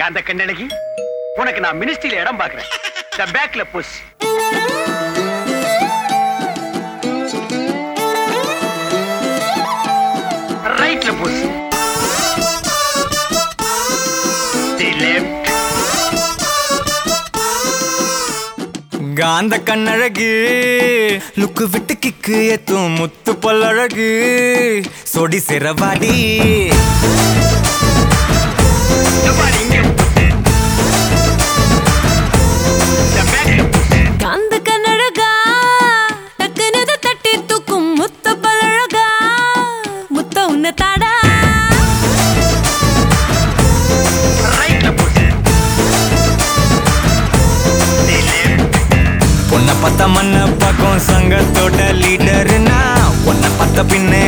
காந்த கண்ணழகி உனக்கு நான் மினிஸ்ட்ரியில இடம் பாக்குறேன் த பேக்ல புஷ் ரைட்ல புஷ் காந்த கண்ணழகு லுக்கு விட்டு கிக்கு எத்தும் முத்து பல்லழகு சொடி சிறவாடி. பார்த்த மண்ண பக்கம் சங்கத்தோட லீடர்னா உன்னை பார்த்த பின்னே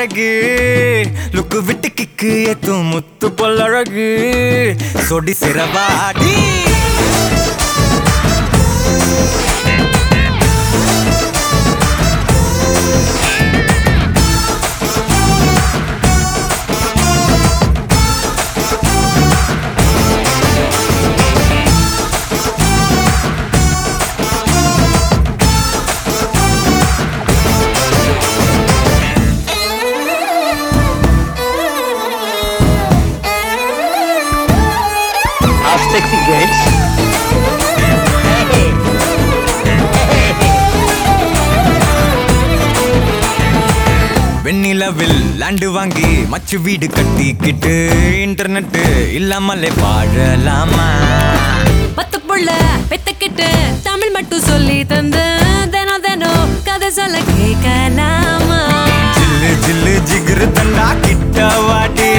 அழகு. லுக்கு விட்டு கிக்கு ஏத்தும் முத்து பொல்லழகு சொடி சிறவாடி. Sexy girls. வெண்ணிலவில் லேண்டு வாங்கி மச்சு வீடு கட்டிக்கிட்டு இன்டர்நெட் இல்லாமலே வாழலாமா? பத்து புள்ள பெத்துக்கிட்டு தமிழ் மட்டும் சொல்லி தந்து தினம் தினம் கதை சொல்ல கேட்கலாமா? ஜில்லு ஜில்லு ஜிகிரு தண்டா கிட்ட வாடி.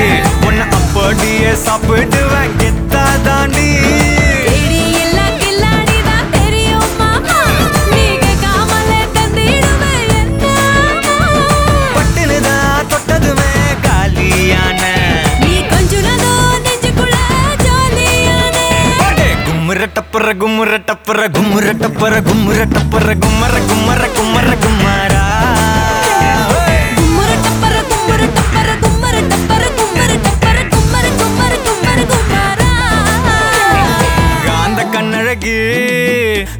உன்னை அப்படியே சாப்பிடுவேன் டப்பர கும்முரு டப்பர கும்மரு டப்பர கும்மரு டப்பர கும்மரு கும்மரு கும்மரு கும்மரா கண்ணழகு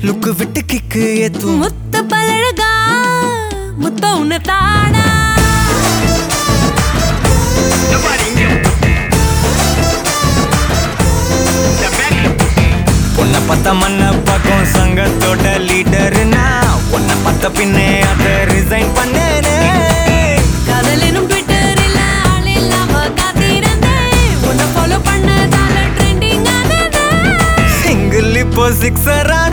லுக்கு விட்டு கிக்கு ஏத்தும். முத்த பழகா முத்த உன்னை தாடா സിക്സറാ